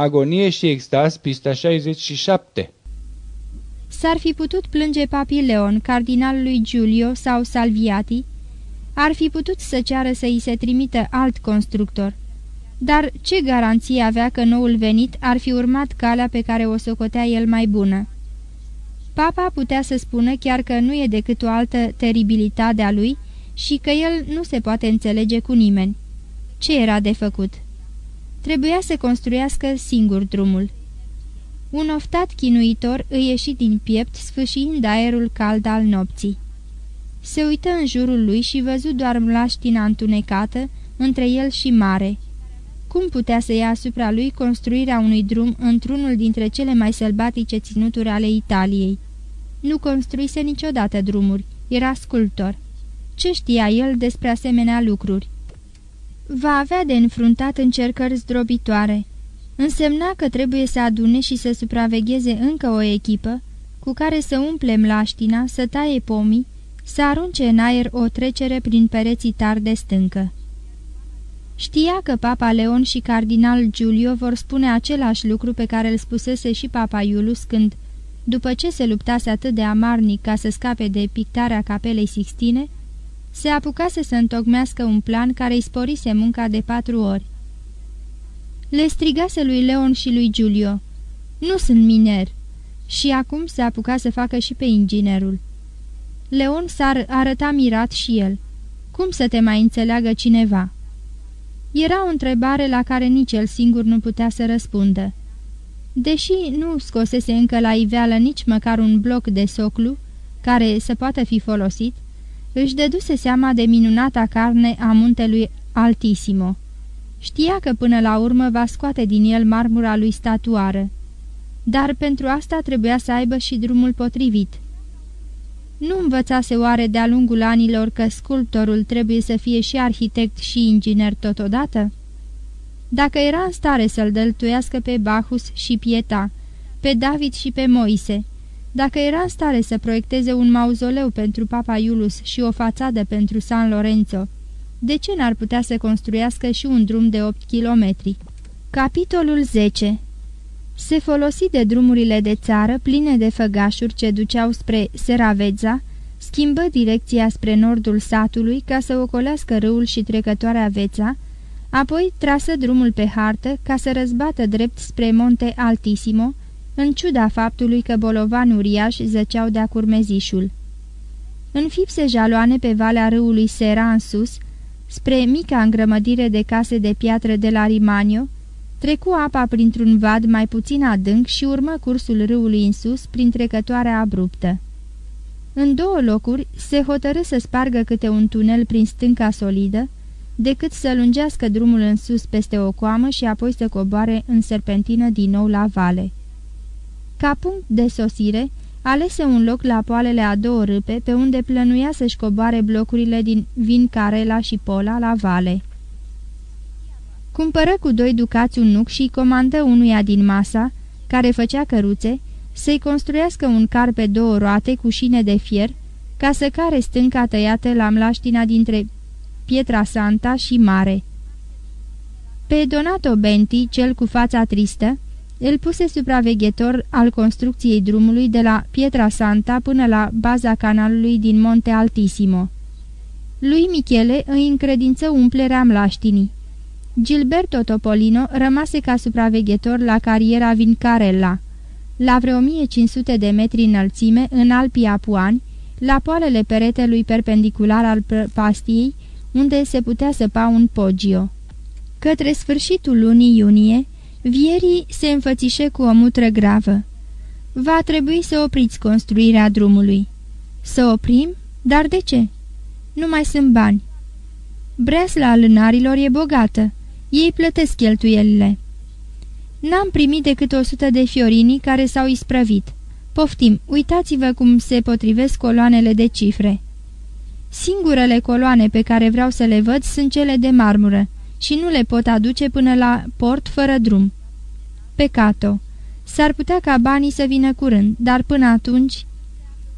Agonie și extaz, pista 67 S-ar fi putut plânge papii Leon, cardinalului Giulio sau Salviati, ar fi putut să ceară să îi se trimită alt constructor. Dar ce garanție avea că noul venit ar fi urmat calea pe care o socotea el mai bună? Papa putea să spună chiar că nu e decât o altă teribilitate a lui și că el nu se poate înțelege cu nimeni. Ce era de făcut? Trebuia să construiască singur drumul. Un oftat chinuitor îi ieși din piept, sfâșiind aerul cald al nopții. Se uită în jurul lui și văzut doar mlaștina întunecată între el și mare. Cum putea să ia asupra lui construirea unui drum într-unul dintre cele mai sălbatice ținuturi ale Italiei? Nu construise niciodată drumuri, era sculptor. Ce știa el despre asemenea lucruri? Va avea de înfruntat încercări zdrobitoare. Însemna că trebuie să adune și să supravegheze încă o echipă, cu care să umple mlaștina, să taie pomii, să arunce în aer o trecere prin pereții tari de stâncă. Știa că Papa Leon și Cardinal Giulio vor spune același lucru pe care îl spusese și Papa Iulus când, după ce se luptase atât de amarnic ca să scape de pictarea capelei Sixtine, se apucase să întocmească un plan care îi sporise munca de patru ori. Le strigase lui Leon și lui Giulio, Nu sunt miner!" și acum se apuca să facă și pe inginerul. Leon s-ar arăta mirat și el. Cum să te mai înțeleagă cineva?" Era o întrebare la care nici el singur nu putea să răspundă. Deși nu scosese încă la iveală nici măcar un bloc de soclu, care să poată fi folosit, își dăduse seama de minunata carne a muntelui Altisimo. Știa că până la urmă va scoate din el marmura lui statuară. Dar pentru asta trebuia să aibă și drumul potrivit. Nu învățase oare de-a lungul anilor că sculptorul trebuie să fie și arhitect și inginer totodată? Dacă era în stare să-l dăltuiască pe Bacchus și Pieta, pe David și pe Moise, dacă era în stare să proiecteze un mauzoleu pentru Papa Iulus și o fațadă pentru San Lorenzo, de ce n-ar putea să construiască și un drum de 8 kilometri? Capitolul 10 Se folosi de drumurile de țară pline de făgașuri ce duceau spre Seravezza, schimbă direcția spre nordul satului ca să ocolească râul și trecătoarea Veța, apoi trasă drumul pe hartă ca să răzbată drept spre Monte Altissimo, în ciuda faptului că bolovani uriași zăceau de-a curmezișul. Înfipse jaloane pe valea râului Sera în sus, spre mica îngrămădire de case de piatră de la Rimanio, trecu apa printr-un vad mai puțin adânc și urmă cursul râului în sus prin trecătoarea abruptă. În două locuri se hotărâ să spargă câte un tunel prin stânca solidă, decât să lungească drumul în sus peste o coamă și apoi să coboare în serpentină din nou la vale. Ca punct de sosire, alese un loc la poalele a două râpe, pe unde plănuia să-și coboare blocurile din Vincarela și Pola la vale. Cumpără cu doi ducați un nuc și comandă unuia din masa, care făcea căruțe, să-i construiască un car pe două roate cu șine de fier, ca să care stânca tăiată la mlaștina dintre Pietra Santa și Mare. Pe Donato Benti, cel cu fața tristă, îl puse supraveghetor al construcției drumului de la Pietra Santa până la baza canalului din Monte Altissimo. Lui Michele îi încredință umplerea mlaștinii. Gilberto Topolino rămase ca supraveghetor la cariera Vincarella, la vreo 1500 de metri înălțime, în Alpii Apuani, la poalele peretelui perpendicular al pastiei, unde se putea săpa un pogio. Către sfârșitul lunii iunie, Vierii se înfățișe cu o mutră gravă. Va trebui să opriți construirea drumului. Să oprim? Dar de ce? Nu mai sunt bani. Breasla lânarilor e bogată. Ei plătesc cheltuielile. N-am primit decât o sută de fiorini care s-au isprăvit. Poftim, uitați-vă cum se potrivesc coloanele de cifre. Singurele coloane pe care vreau să le văd sunt cele de marmură și nu le pot aduce până la port fără drum. Pecato. S-ar putea ca banii să vină curând, dar până atunci...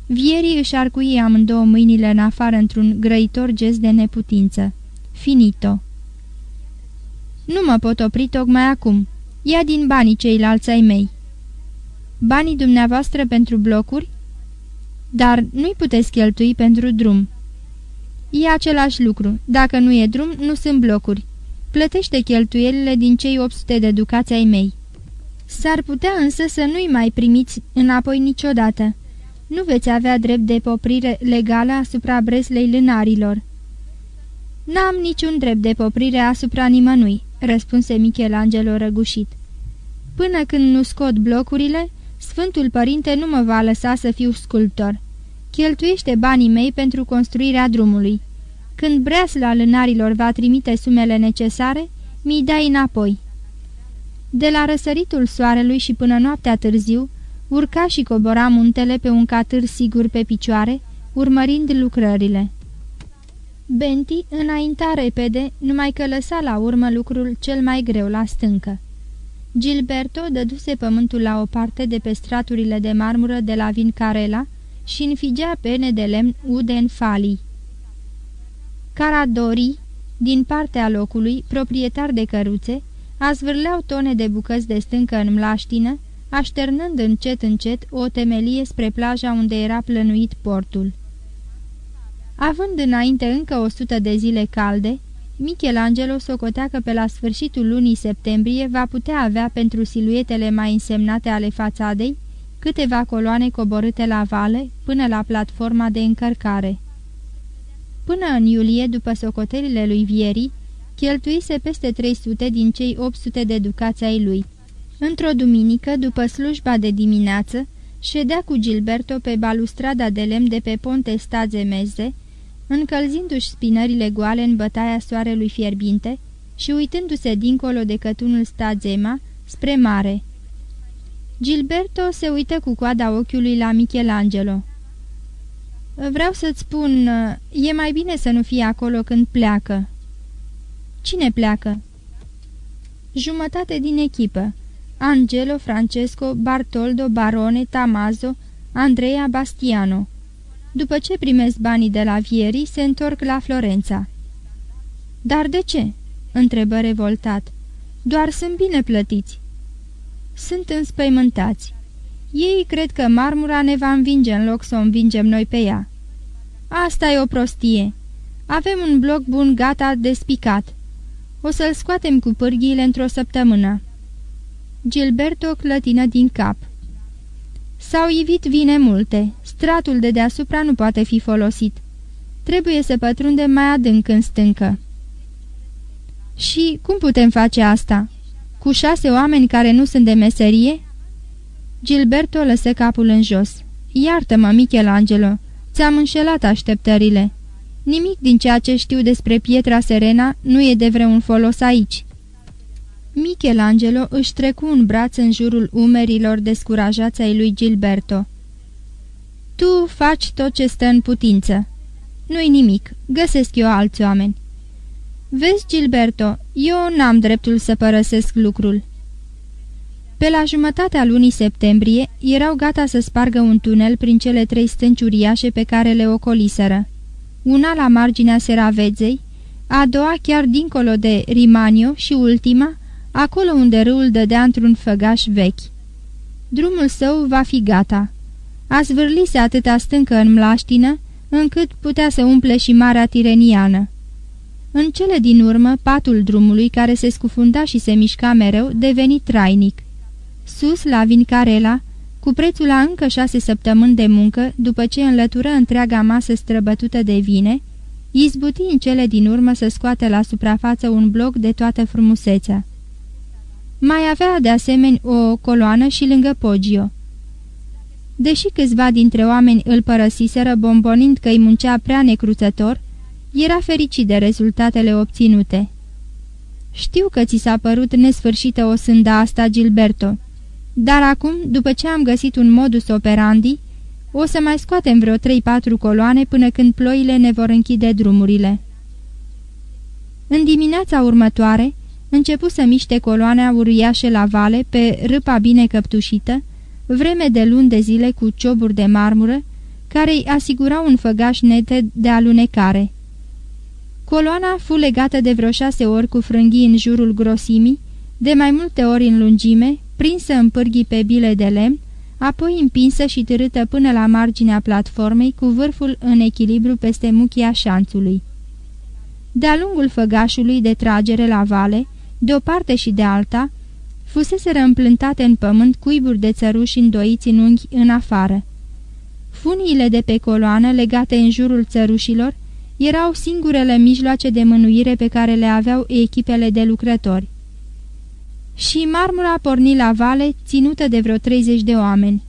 Vierii își arcuie amândouă mâinile în afară într-un grăitor gest de neputință. Finito. Nu mă pot opri tocmai acum. Ia din banii ceilalți ai mei." Banii dumneavoastră pentru blocuri?" Dar nu-i puteți cheltui pentru drum." E același lucru. Dacă nu e drum, nu sunt blocuri. Plătește cheltuielile din cei 800 de ducați ai mei." S-ar putea însă să nu-i mai primiți înapoi niciodată. Nu veți avea drept de poprire legală asupra breslei lânarilor." N-am niciun drept de poprire asupra nimănui," răspunse Michelangelo răgușit. Până când nu scot blocurile, Sfântul Părinte nu mă va lăsa să fiu sculptor. Cheltuiește banii mei pentru construirea drumului. Când breasla lânarilor va trimite sumele necesare, mi-i dai înapoi." De la răsăritul soarelui și până noaptea târziu, urca și cobora muntele pe un catâr sigur pe picioare, urmărind lucrările. Benti înainta repede, numai că lăsa la urmă lucrul cel mai greu la stâncă. Gilberto dăduse pământul la o parte de pe straturile de marmură de la Vincarela și înfigea pene de lemn ude în falii. Caradori, din partea locului, proprietar de căruțe, a zvârleau tone de bucăți de stâncă în mlaștină, așternând încet încet o temelie spre plaja unde era plănuit portul. Având înainte încă o sută de zile calde, Michelangelo socotea că pe la sfârșitul lunii septembrie va putea avea pentru siluetele mai însemnate ale fațadei câteva coloane coborâte la vale până la platforma de încărcare. Până în iulie, după socotelile lui Vieri, cheltuise peste 300 din cei 800 de ducați ai lui. Într-o duminică, după slujba de dimineață, ședea cu Gilberto pe balustrada de lemn de pe ponte staze meze, încălzindu-și spinările goale în bătaia soarelui fierbinte și uitându-se dincolo de cătunul stazema, spre mare. Gilberto se uită cu coada ochiului la Michelangelo. Vreau să-ți spun, e mai bine să nu fie acolo când pleacă." Cine pleacă?" Jumătate din echipă. Angelo, Francesco, Bartoldo, Barone, Tamazo, Andrea Bastiano. După ce primesc banii de la Vieri, se întorc la Florența. Dar de ce?" întrebă revoltat. Doar sunt bine plătiți." Sunt înspăimântați. Ei cred că marmura ne va învinge în loc să o învingem noi pe ea. Asta e o prostie. Avem un bloc bun gata despicat. O să-l scoatem cu pârghiile într-o săptămână." Gilberto clătină din cap. S-au ivit vine multe. Stratul de deasupra nu poate fi folosit. Trebuie să pătrundem mai adânc în stâncă. Și cum putem face asta? Cu șase oameni care nu sunt de meserie?" Gilberto lăsă capul în jos. Iartă-mă, Michelangelo, ți-am înșelat așteptările. Nimic din ceea ce știu despre pietra serena nu e de vreun folos aici." Michelangelo își trecu un braț în jurul umerilor descurajați ai lui Gilberto. Tu faci tot ce stă în putință. Nu-i nimic, găsesc eu alți oameni. Vezi, Gilberto, eu n-am dreptul să părăsesc lucrul." Pe la jumătatea lunii septembrie erau gata să spargă un tunel prin cele trei stânci uriașe pe care le ocoliseră. Una la marginea Seraveței, a doua chiar dincolo de Rimanio și ultima, acolo unde râul dădea într-un făgaș vechi. Drumul său va fi gata. A zvârlise atâta stâncă în mlaștină, încât putea să umple și Marea Tireniană. În cele din urmă, patul drumului, care se scufunda și se mișca mereu, deveni trainic. Sus, la Vincarela, cu prețul la încă șase săptămâni de muncă, după ce înlătură întreaga masă străbătută de vine, izbuti în cele din urmă să scoate la suprafață un bloc de toată frumusețea. Mai avea de asemenea o coloană și lângă Poggio. Deși câțiva dintre oameni îl părăsiseră bombonind că îi muncea prea necruțător, era fericit de rezultatele obținute. Știu că ți s-a părut nesfârșită o sânda asta, Gilberto, dar acum, după ce am găsit un modus operandi, o să mai scoatem vreo 3-4 coloane până când ploile ne vor închide drumurile. În dimineața următoare, începu să miște coloana uriașe la vale pe râpa bine căptușită, vreme de luni de zile cu cioburi de marmură, care îi asigurau un făgaș nete de alunecare. Coloana fu legată de vreo șase ori cu frânghii în jurul grosimii, de mai multe ori în lungime, prinsă în pârghii pe bile de lemn, apoi împinsă și târâtă până la marginea platformei cu vârful în echilibru peste muchia șanțului. De-a lungul făgașului de tragere la vale, de o parte și de alta, fusese împlântate în pământ cuiburi de țăruși îndoiți în unghi în afară. Funiile de pe coloană legate în jurul țărușilor erau singurele mijloace de mânuire pe care le aveau echipele de lucrători. Și marmura porni la vale, ținută de vreo 30 de oameni.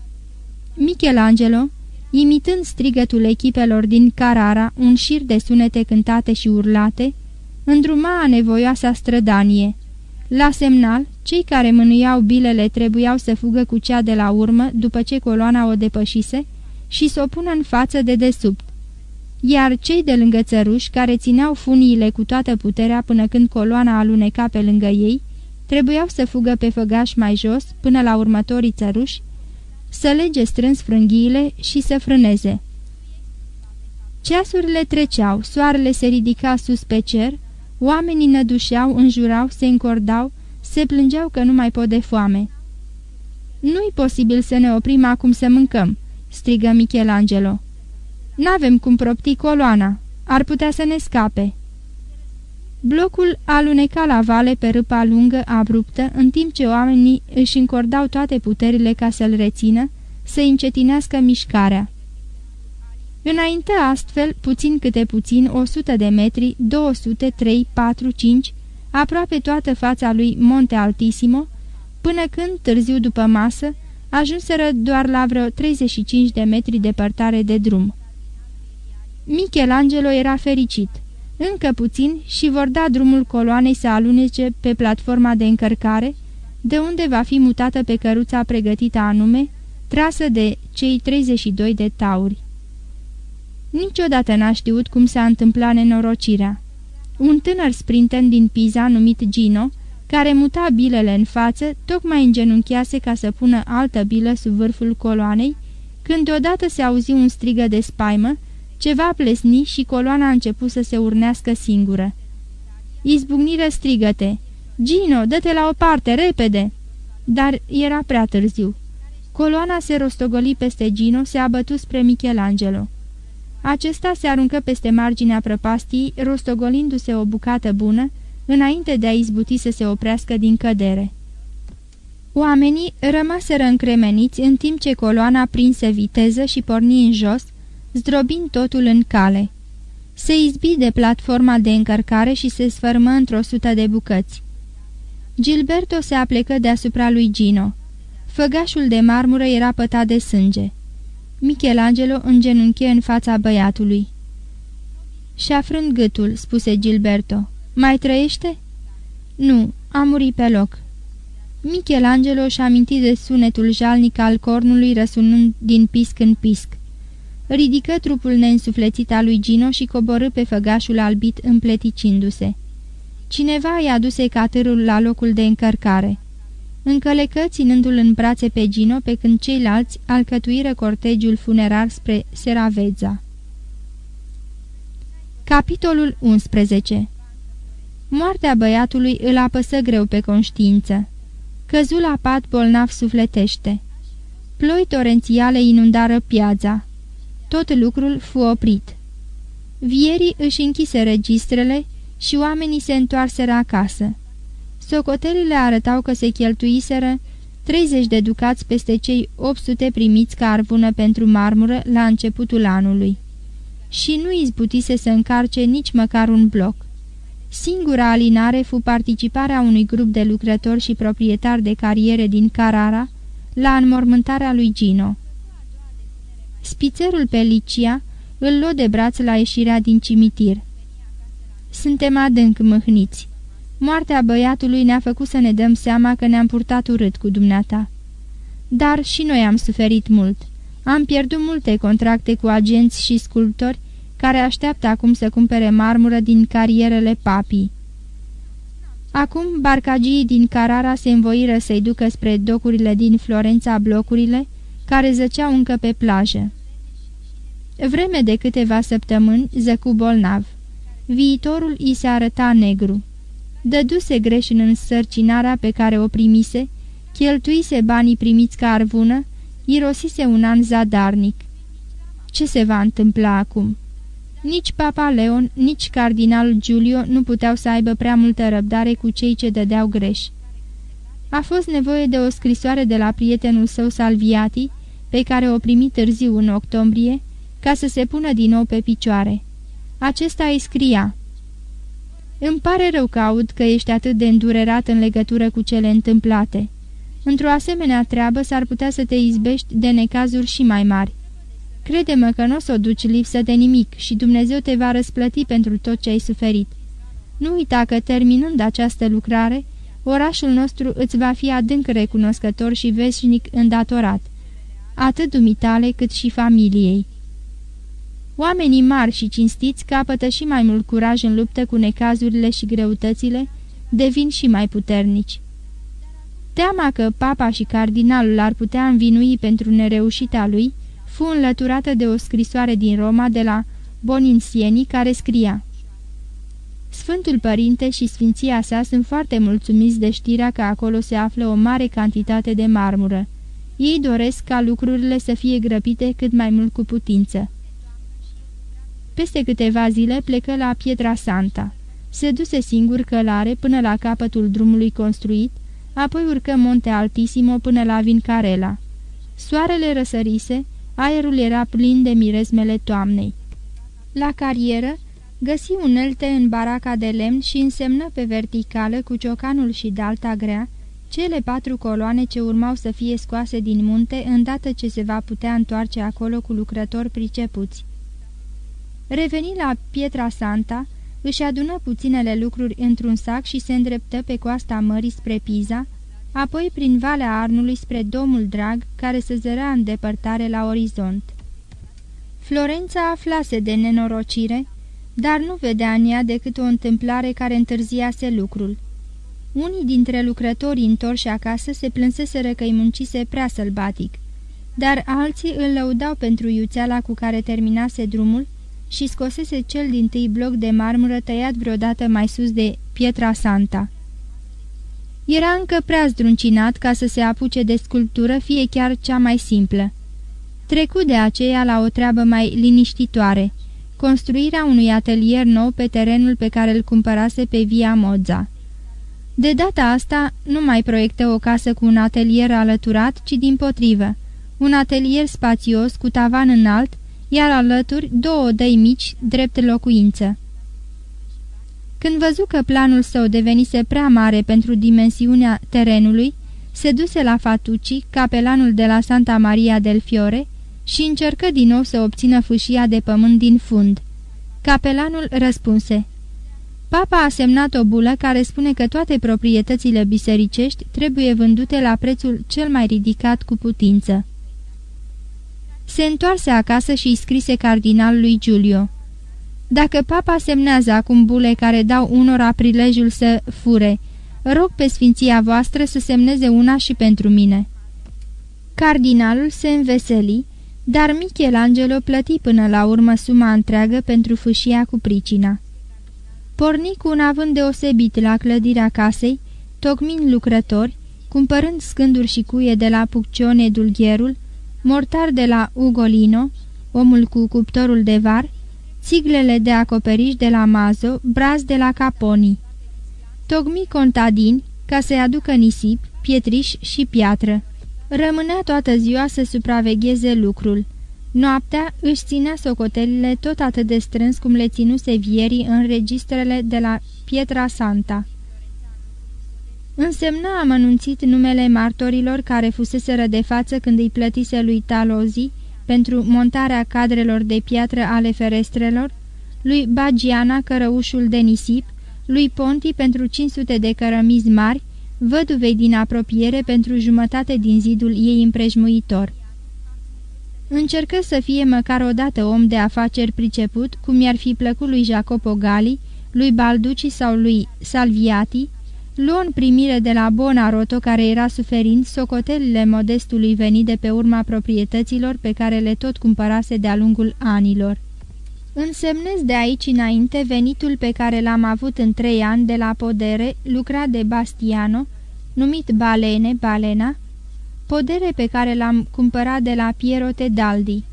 Michelangelo, imitând strigătul echipelor din Carara, un șir de sunete cântate și urlate, îndruma nevoioasa strădanie. La semnal, cei care mânuiau bilele trebuiau să fugă cu cea de la urmă după ce coloana o depășise și să o pună în față de desubt. Iar cei de lângă țăruși, care țineau funiile cu toată puterea până când coloana aluneca pe lângă ei, trebuiau să fugă pe făgaș mai jos până la următorii țăruși, să lege strâns frânghiile și să frâneze. Ceasurile treceau, soarele se ridica sus pe cer, oamenii nădușeau, înjurau, se încordau, se plângeau că nu mai pot de foame. Nu-i posibil să ne oprim acum să mâncăm," strigă Michelangelo. N-avem cum propti coloana. Ar putea să ne scape." Blocul aluneca la vale pe râpa lungă, abruptă, în timp ce oamenii își încordau toate puterile ca să-l rețină, să-i încetinească mișcarea. Înainte astfel, puțin câte puțin, 100 de metri, 200, 3, 4, 5, aproape toată fața lui Monte Altissimo, până când, târziu după masă, ajunseră doar la vreo 35 de metri departare de drum. Michelangelo era fericit. Încă puțin și vor da drumul coloanei să alunece pe platforma de încărcare, de unde va fi mutată pe căruța pregătită anume, trasă de cei 32 de tauri. Niciodată n-a știut cum s-a întâmplat nenorocirea. Un tânăr sprinten din Pisa, numit Gino, care muta bilele în față, tocmai îngenunchiase ca să pună altă bilă sub vârful coloanei, când deodată se auzi un strigă de spaimă, ceva plesni și coloana a început să se urnească singură. Izbucnire strigăte. Gino, dă-te la o parte, repede!" Dar era prea târziu. Coloana se rostogoli peste Gino, se abătu spre Michelangelo. Acesta se aruncă peste marginea prăpastii, rostogolindu-se o bucată bună, înainte de a izbuti să se oprească din cădere. Oamenii rămaseră încremeniți în timp ce coloana prinse viteză și porni în jos, zdrobind totul în cale. Se izbi de platforma de încărcare și se sfărmă într-o sută de bucăți. Gilberto se aplecă deasupra lui Gino. Făgașul de marmură era pătat de sânge. Michelangelo îngenunche în fața băiatului. Și-a frânt gâtul," spuse Gilberto. Mai trăiește?" Nu, a murit pe loc." Michelangelo și-a amintit de sunetul jalnic al cornului răsunând din pisc în pisc. Ridică trupul neînsuflețit al lui Gino și coborâ pe făgașul albit împleticindu-se. Cineva i-a aduse catârul la locul de încărcare. Încălecă ținându-l în brațe pe Gino pe când ceilalți alcătuiră cortegiul funerar spre Seravezza. Capitolul 11 Moartea băiatului îl apăsă greu pe conștiință. Căzul la pat bolnav sufletește. Ploi torențiale inundară piața. Tot lucrul fu oprit. Vierii își închise registrele și oamenii se întoarseră acasă. Socotelile arătau că se cheltuiseră 30 de ducați peste cei 800 primiți ca arvună pentru marmură la începutul anului. Și nu izbutise să încarce nici măcar un bloc. Singura alinare fu participarea unui grup de lucrători și proprietari de cariere din Carara la înmormântarea lui Gino. Spițerul pe Licia îl luă de braț la ieșirea din cimitir. Suntem adânc mâhniți. Moartea băiatului ne-a făcut să ne dăm seama că ne-am purtat urât cu dumneata. Dar și noi am suferit mult. Am pierdut multe contracte cu agenți și sculptori care așteaptă acum să cumpere marmură din carierele papii. Acum barcagii din Carara se învoiră să-i ducă spre docurile din Florența blocurile, care zăceau încă pe plajă. Vreme de câteva săptămâni zăcu bolnav. Viitorul i se arăta negru. dăduse greș în însărcinarea pe care o primise, cheltuise banii primiți ca arvună, irosise un an zadarnic. Ce se va întâmpla acum? Nici Papa Leon, nici Cardinal Giulio nu puteau să aibă prea multă răbdare cu cei ce dădeau greș. A fost nevoie de o scrisoare de la prietenul său Salviati, pe care o primi târziu în octombrie, ca să se pună din nou pe picioare. Acesta îi scria Îmi pare rău că aud că ești atât de îndurerat în legătură cu cele întâmplate. Într-o asemenea treabă s-ar putea să te izbești de necazuri și mai mari. Crede-mă că nu o să o duci lipsă de nimic și Dumnezeu te va răsplăti pentru tot ce ai suferit. Nu uita că, terminând această lucrare, orașul nostru îți va fi adânc recunoscător și veșnic îndatorat, atât dumitale cât și familiei. Oamenii mari și cinstiți capătă și mai mult curaj în luptă cu necazurile și greutățile, devin și mai puternici. Teama că papa și cardinalul ar putea învinui pentru nereușita lui, fu înlăturată de o scrisoare din Roma de la Boninsieni care scria Sfântul Părinte și Sfinția sa sunt foarte mulțumiți de știrea că acolo se află o mare cantitate de marmură. Ei doresc ca lucrurile să fie grăpite cât mai mult cu putință. Peste câteva zile plecă la Pietra Santa. Se duse singur călare până la capătul drumului construit, apoi urcă Monte Altissimo până la Vincarela. Soarele răsărise, aerul era plin de miresmele toamnei. La carieră, găsi unelte în baraca de lemn și însemnă pe verticală cu ciocanul și dalta grea, cele patru coloane ce urmau să fie scoase din munte îndată ce se va putea întoarce acolo cu lucrători pricepuți. Reveni la Pietra Santa, își adună puținele lucruri într-un sac și se îndreptă pe coasta mării spre Piza, apoi prin Valea Arnului spre Domul Drag, care se zărea în depărtare la orizont. Florența aflase de nenorocire, dar nu vedea în ea decât o întâmplare care întârziase lucrul. Unii dintre lucrătorii întorși acasă se plânseseră că îi muncise prea sălbatic, dar alții îl lăudau pentru iuțeala cu care terminase drumul și scosese cel din tâi bloc de marmură tăiat vreodată mai sus de Pietra Santa. Era încă prea zdruncinat ca să se apuce de sculptură, fie chiar cea mai simplă. Trecu de aceea la o treabă mai liniștitoare, construirea unui atelier nou pe terenul pe care îl cumpărase pe Via Moza. De data asta nu mai proiectă o casă cu un atelier alăturat, ci din potrivă, un atelier spațios cu tavan înalt, iar alături două dăi mici, drept locuință. Când văzu că planul său devenise prea mare pentru dimensiunea terenului, se duse la Fatucci, capelanul de la Santa Maria del Fiore, și încercă din nou să obțină fâșia de pământ din fund. Capelanul răspunse, Papa a semnat o bulă care spune că toate proprietățile bisericești trebuie vândute la prețul cel mai ridicat cu putință. Se întoarse acasă și îi scrise cardinalului Giulio. Dacă papa semnează acum bule care dau unora prilejul să fure, rog pe sfinția voastră să semneze una și pentru mine." Cardinalul se înveseli, dar Michelangelo plăti până la urmă suma întreagă pentru fâșia cu pricina. Porni cu un avânt deosebit la clădirea casei, tocmind lucrători, cumpărând scânduri și cuie de la Puccione Dulgherul, mortar de la Ugolino, omul cu cuptorul de var, țiglele de acoperiș de la Mazo, braz de la Caponi. Tocmi contadini ca să-i aducă nisip, pietriș și piatră. Rămânea toată ziua să supravegheze lucrul. Noaptea își ținea socotelile tot atât de strâns cum le ținuse vierii în registrele de la Pietra Santa. Însemna amănunțit numele martorilor care fuseseră de față când îi plătise lui Talozi pentru montarea cadrelor de piatră ale ferestrelor, lui Bagiana cărăușul de nisip, lui Ponti pentru 500 de cărămizi mari, văduvei din apropiere pentru jumătate din zidul ei împrejmuitor. Încercă să fie măcar odată om de afaceri priceput, cum i-ar fi plăcut lui Jacopo Gali, lui Balduci sau lui Salviati, luă în primire de la Bonaroto, care era suferind, socotelile modestului venit de pe urma proprietăților pe care le tot cumpărase de-a lungul anilor. Însemnez de aici înainte venitul pe care l-am avut în trei ani de la podere, lucrat de Bastiano, numit Balene, Balena, podere pe care l-am cumpărat de la Piero Tedaldi.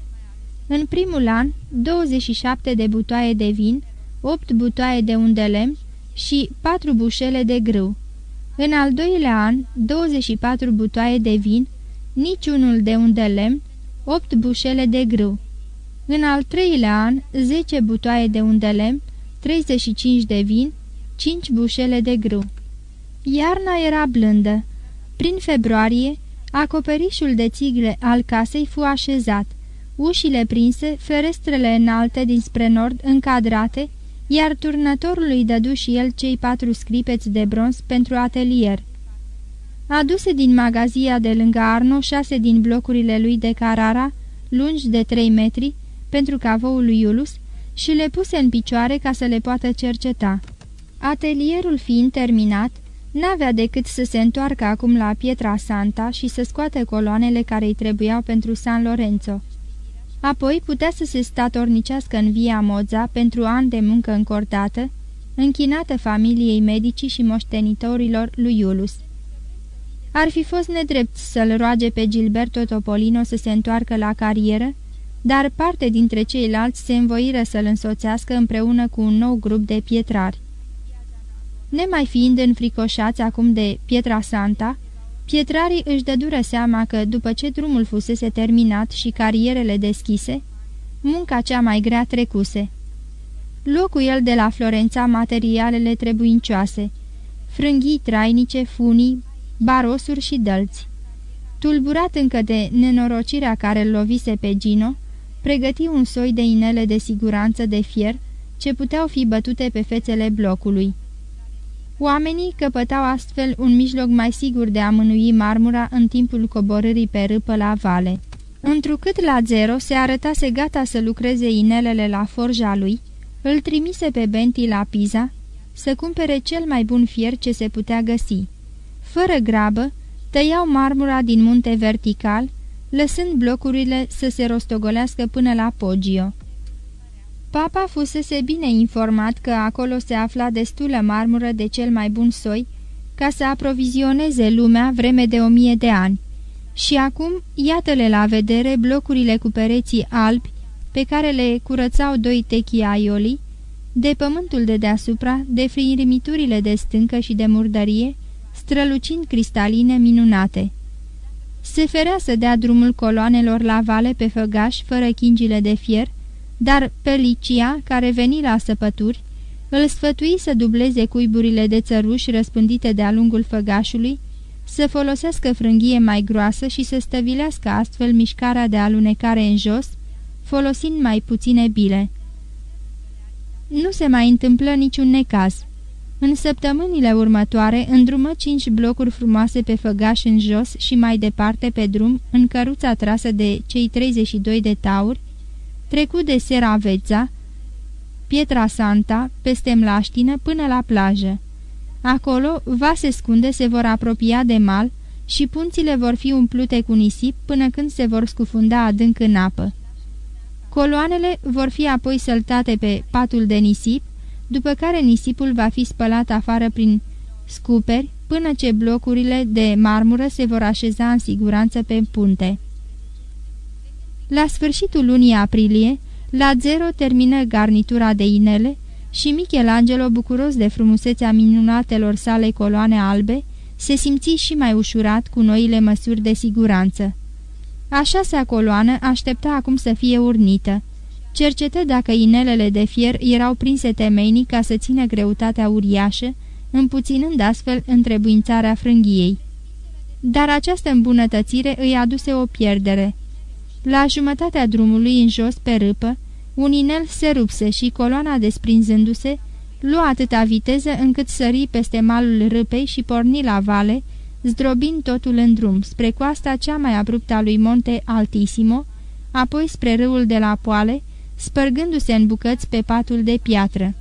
În primul an, 27 de butoaie de vin, 8 butoaie de undelem și 4 bușele de grâu. În al doilea an, 24 butoaie de vin, niciunul de undelem, 8 bușele de grâu. În al treilea an, 10 butoaie de undelem, 35 de vin, 5 bușele de grâu. Iarna era blândă. Prin februarie, acoperișul de țigle al casei fu așezat, ușile prinse, ferestrele înalte dinspre nord încadrate, iar turnătorului dădu și el cei patru scripeți de bronz pentru atelier. Aduse din magazia de lângă Arno șase din blocurile lui de Carara, lungi de trei metri, pentru cavoul lui Iulus, și le puse în picioare ca să le poată cerceta. Atelierul fiind terminat, N-avea decât să se întoarcă acum la Pietra Santa și să scoate coloanele care îi trebuiau pentru San Lorenzo. Apoi putea să se statornicească în Via Moza pentru ani de muncă încordată, închinată familiei medicii și moștenitorilor lui Iulus. Ar fi fost nedrept să-l roage pe Gilberto Topolino să se întoarcă la carieră, dar parte dintre ceilalți se învoiră să-l însoțească împreună cu un nou grup de pietrari. Nemai fiind înfricoșați acum de Pietra Santa, pietrarii își dădură seama că, după ce drumul fusese terminat și carierele deschise, munca cea mai grea trecuse. Locul el de la Florența materialele trebuincioase, frânghii trainice, funii, barosuri și dălți. Tulburat încă de nenorocirea care îl lovise pe Gino, pregăti un soi de inele de siguranță de fier ce puteau fi bătute pe fețele blocului. Oamenii căpătau astfel un mijloc mai sigur de a mânui marmura în timpul coborârii pe râpă la vale. Întrucât la zero se arătase gata să lucreze inelele la forja lui, îl trimise pe Benti la Pisa să cumpere cel mai bun fier ce se putea găsi. Fără grabă, tăiau marmura din munte vertical, lăsând blocurile să se rostogolească până la Poggio. Papa fusese bine informat că acolo se afla destulă marmură de cel mai bun soi ca să aprovizioneze lumea vreme de o mie de ani. Și acum, iată-le la vedere blocurile cu pereții albi pe care le curățau doi techi aioli, de pământul de deasupra, de fririmiturile de stâncă și de murdărie, strălucind cristaline minunate. Se ferea să dea drumul coloanelor la vale pe făgaș, fără chingile de fier, dar Pelicia, care veni la săpături, îl sfătui să dubleze cuiburile de țăruși răspândite de-a lungul făgașului, să folosească frânghie mai groasă și să stăvilească astfel mișcarea de alunecare în jos, folosind mai puține bile. Nu se mai întâmplă niciun necaz. În săptămânile următoare îndrumă cinci blocuri frumoase pe făgaș în jos și mai departe pe drum, în căruța trasă de cei 32 de tauri, trecut de Seraveța, Pietra Santa, peste Mlaștină, până la plajă. Acolo, vase scunde se vor apropia de mal și punțile vor fi umplute cu nisip până când se vor scufunda adânc în apă. Coloanele vor fi apoi săltate pe patul de nisip, după care nisipul va fi spălat afară prin scuperi, până ce blocurile de marmură se vor așeza în siguranță pe punte. La sfârșitul lunii aprilie, la zero termină garnitura de inele și Michelangelo, bucuros de frumusețea minunatelor sale coloane albe, se simți și mai ușurat cu noile măsuri de siguranță. A șasea coloană aștepta acum să fie urnită. Cercetă dacă inelele de fier erau prinse temeinic ca să țină greutatea uriașă, împuținând astfel întrebuințarea frânghiei. Dar această îmbunătățire îi aduse o pierdere – la jumătatea drumului în jos pe râpă, un inel se rupse și coloana desprinzându-se, lua atâta viteză încât sări peste malul râpei și porni la vale, zdrobind totul în drum, spre coasta cea mai abruptă a lui Monte Altissimo, apoi spre râul de la Poale, spărgându-se în bucăți pe patul de piatră.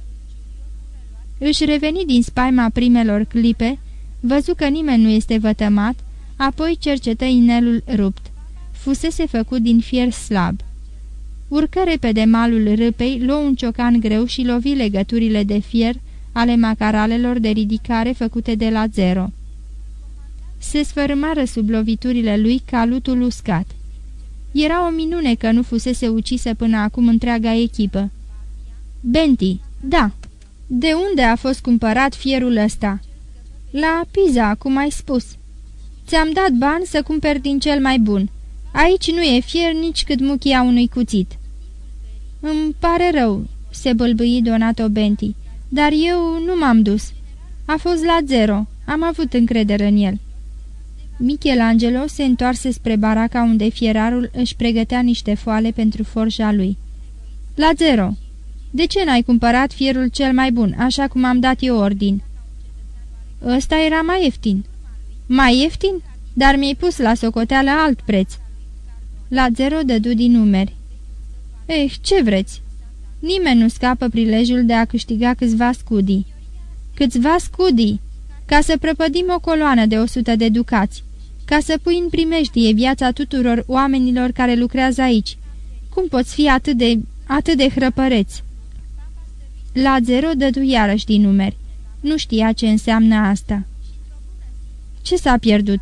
Își reveni din spaima primelor clipe, văzu că nimeni nu este vătămat, apoi cercetă inelul rupt fusese făcut din fier slab. Urcă repede malul râpei, luă un ciocan greu și lovi legăturile de fier ale macaralelor de ridicare făcute de la zero. Se sfărâmară sub loviturile lui ca lutul uscat. Era o minune că nu fusese ucisă până acum întreaga echipă. Benti, da. De unde a fost cumpărat fierul ăsta?" La Pisa, cum ai spus." Ți-am dat bani să cumperi din cel mai bun. Aici nu e fier nici cât muchia unui cuțit." Îmi pare rău," se bălbâi Donato Benti, dar eu nu m-am dus. A fost la zero, am avut încredere în el." Michelangelo se întoarse spre baraca unde fierarul își pregătea niște foale pentru forja lui. La zero. De ce n-ai cumpărat fierul cel mai bun, așa cum am dat eu ordin?" Ăsta era mai ieftin." Mai ieftin? Dar mi-ai pus la socoteală alt preț." La zero dădu din numeri. Eh, ce vreți? Nimeni nu scapă prilejul de a câștiga câțiva scudii. Câțiva scudii! Ca să prăpădim o coloană de o sută de ducați ca să pui în primejdie viața tuturor oamenilor care lucrează aici. Cum poți fi atât de, atât de hrăpăreț? La zero dădu iarăși din numeri. Nu știa ce înseamnă asta. Ce s-a pierdut?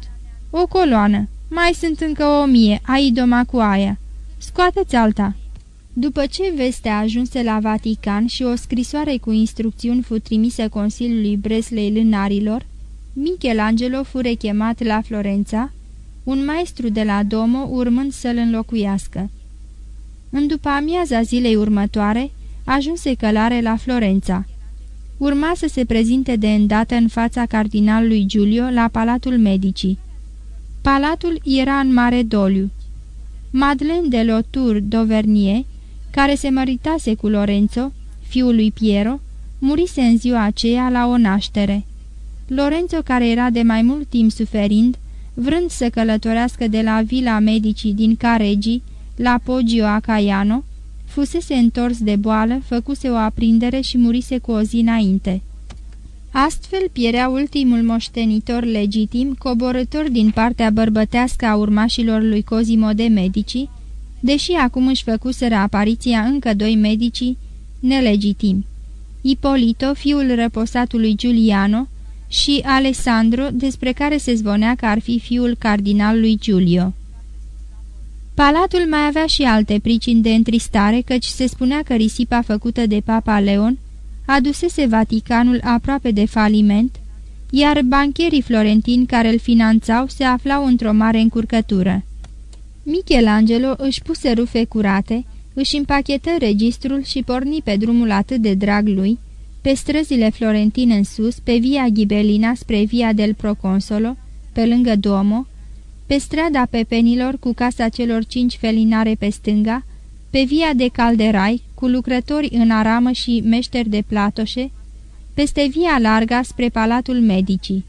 O coloană. Mai sunt încă o mie, ai doma cu aia. Scoateți alta. După ce vestea ajunse la Vatican și o scrisoare cu instrucțiuni fu trimisă Consiliului Breslei Lânarilor, Michelangelo fu rechemat la Florența, un maestru de la Domo urmând să-l înlocuiască. În după amiaza zilei următoare, ajunse călare la Florența. Urma să se prezinte de îndată în fața cardinalului Giulio la Palatul Medicii. Palatul era în mare doliu. Madeleine de Lotur d'Auvergne, care se măritase cu Lorenzo, fiul lui Piero, murise în ziua aceea la o naștere. Lorenzo, care era de mai mult timp suferind, vrând să călătorească de la Villa Medicii din Caregi la Poggio a Caiano, fusese întors de boală, făcuse o aprindere și murise cu o zi înainte. Astfel pierea ultimul moștenitor legitim, coborător din partea bărbătească a urmașilor lui Cosimo de Medici, deși acum își făcuseră apariția încă doi medici nelegitimi. Ipolito, fiul răposatului Giuliano, și Alessandro, despre care se zvonea că ar fi fiul cardinalului Giulio. Palatul mai avea și alte pricini de întristare, căci se spunea că risipa făcută de Papa Leon adusese Vaticanul aproape de faliment, iar bancherii florentini care îl finanțau se aflau într-o mare încurcătură. Michelangelo își puse rufe curate, își împachetă registrul și porni pe drumul atât de drag lui, pe străzile florentine în sus, pe via Ghibelina spre via del Proconsolo, pe lângă Duomo, pe strada Pepenilor cu casa celor cinci felinare pe stânga, pe via de Calderai cu lucrători în aramă și meșteri de platoșe, peste via larga spre Palatul Medicii.